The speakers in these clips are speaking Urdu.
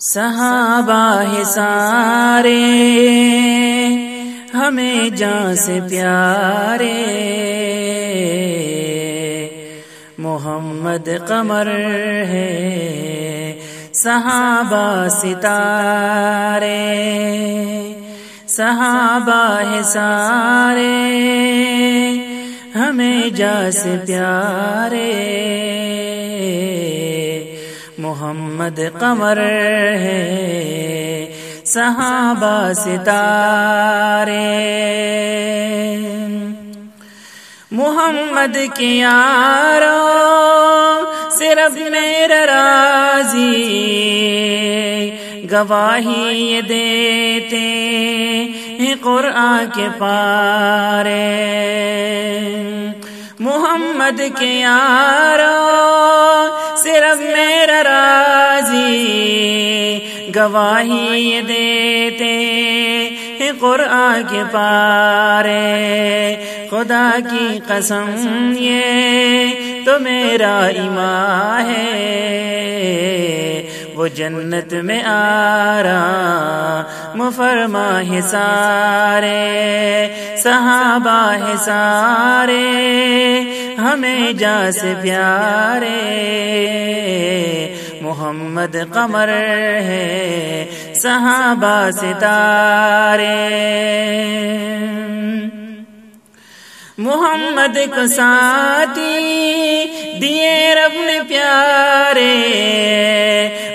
صحابہ ہے سارے، ہمیں جان سے پیارے۔ محمد قمر ہے صحابہ ستارے۔ صحابہ ہے سارے، ہمیں جا سے پیارے۔ محمد قمر ہے، صحابہ ستارے۔ محمد کی یارو، صرف میرا راضی۔ گواہی یہ دیتے ہیں قرآن کے پارے۔ محمد کے یارو صرف میرا راضی گواہی دیتے ہیں قرآن کے پارے۔ خدا کی قسم یہ تو میرا ایمان ہے۔ جنت میں آ رہا مفرما ہے سارے، صحابہ ہے سارے، ہمیں جا سے پیارے۔ محمد قمر ہے صحابہ ستارے۔ محمد کو ساتھی دیے رب نے پیارے۔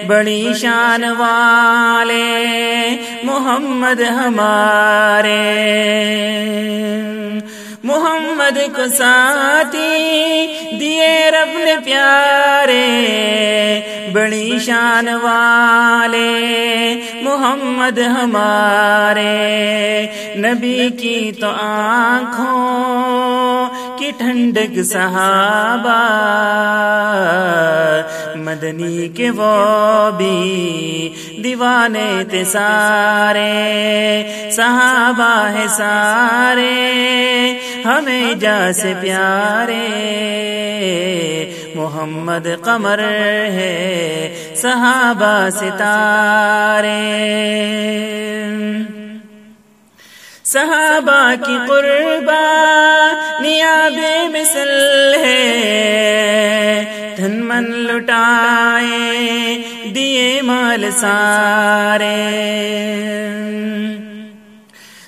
بڑی شان والے محمد ہمارے۔ محمد کو ساتھی دیے رب نے پیارے۔ بڑی شان والے محمد ہمارے۔ نبی کی تو آنکھوں کی ٹھنڈک صحابہ، مدنی کے وہ بھی دیوانے تے سارے، صحابہ ہے سارے، ہمیں جا سے پیارے۔ محمد قمر ہے صحابہ ستارے۔ صحابہ کی قربا نیا بے مثل ہے۔ دھن من لٹائے، دیے مال سارے۔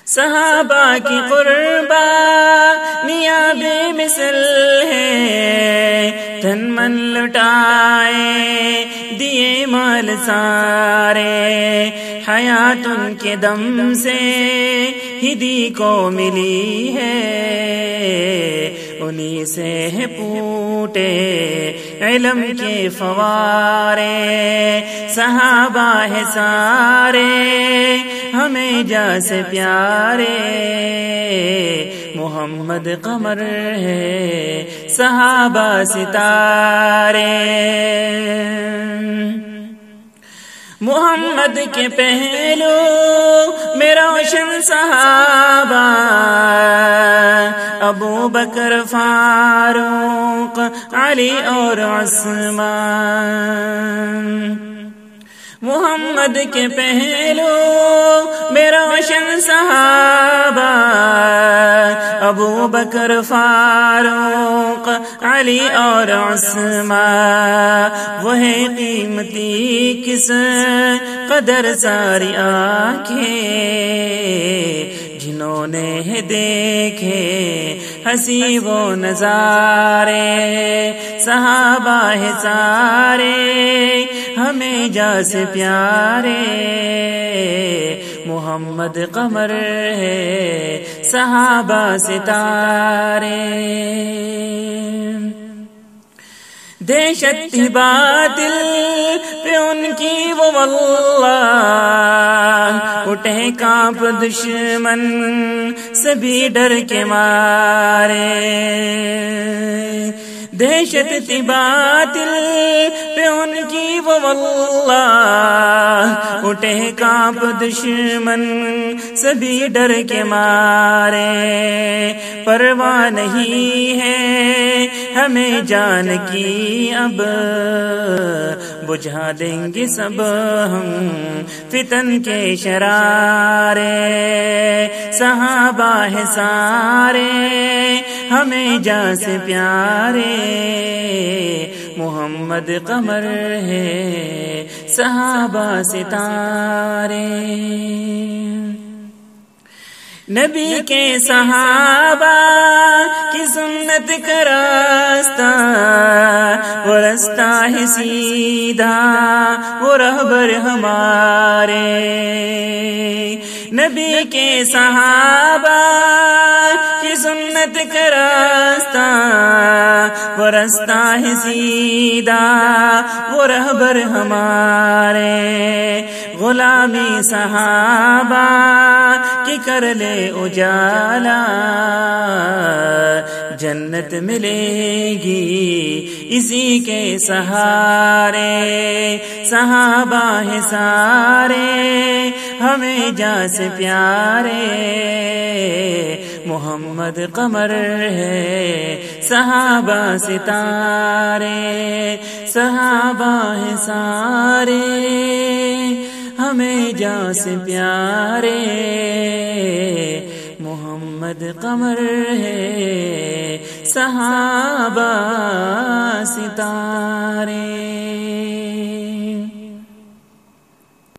صحابہ کی قربا نیا بے مثل ہے۔ دھن من لٹائے، دیے مال سارے۔ حیات ان کے دم سے ہدی کو ملی ہے۔ انہی سے ہے پوٹے علم کے فوارے۔ صحابہ ہے سارے، ہمیں جا سے پیارے۔ محمد قمر ہے، صحابہ ستارے۔ محمد کے پہلو میں روشن صحابہ ابو بکر فاروق علی اور عثمان۔ محمد کے پہلو، میرا روشن صحابہ، ابو بکر فاروق، علی اور عثمان وہ قیمتی کس قدر ساری آنکھیں۔ جنہوں نے دیکھے ہنسی وہ نظارے، صحابہ ہے سارے، ہمیں جا سے پیارے۔ محمد قمر ہے صحابہ ستارے۔ دہشت باطل پہ ان کی وہ واللہ اٹھے کانپ دشمن، سبھی ڈر کے مارے۔ دہشت تی باطل پہ ان کی وہ واللہ۔ اٹھے کانپ دشمن، سبھی ڈر کے مارے۔ پرواہ نہیں ہے ہمیں جان کی اب۔ بجھا دیں گے سب ہم فتن کے شرارے۔ صحابہ ہے سارے، ہمیں جا سے پیارے۔ محمد قمر ہے صحابہ ستارے۔ نبی کے صحابہ کی سنت کا راستہ، وہ رستہ ہے سیدھا، وہ رہبر ہمارے۔ نبی کے صحابہ سنت کا راستہ وہ رستہ ہے سیدھا، وہ رہبر ہمارے غلامی صحابہ کی کر لے اجالا، جنت ملے گی اسی کے سہارے، صحابہ ہے سارے، ہمیں جا سے پیارے۔ محمد قمر ہے، صحابہ ستارے، صحابہ ہے سارے، ہمیں جا سے پیارے۔ محمد قمر ہے، صحابہ ستارے۔